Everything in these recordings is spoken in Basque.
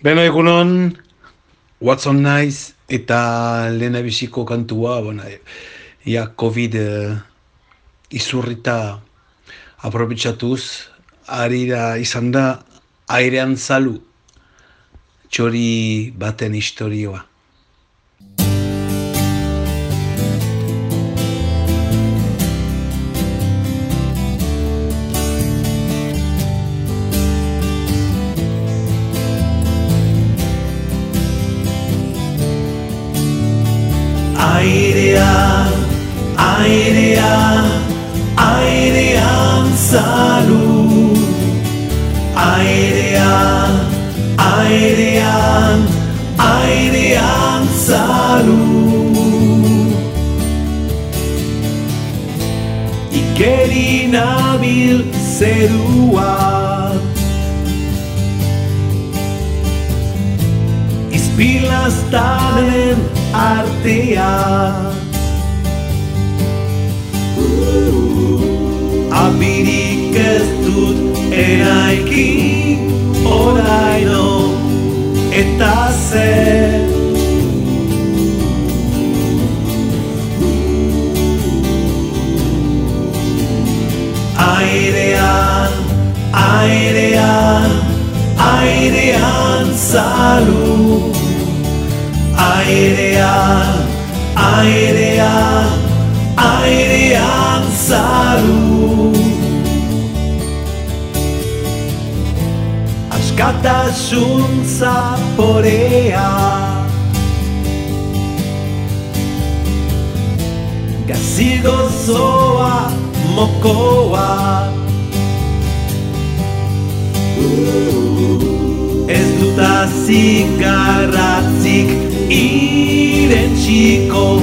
Beno egunon, Watson naiz eta lehena biziko kantua, bona, ia COVID uh, izurrita aprobetsatuz, ari da izan da airean zalu txori baten historioa. airea, airea, airean zaru. Airean, airean, airean zaru. Ikeri nabil zerua. Izpilaztaren artea eta zer Airean, airean, airean zalu Airean, airean, airean zalu Askatasun zaporea Gazigo zoa mokoa. Ez dut azikarratzik irentxiko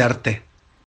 arte.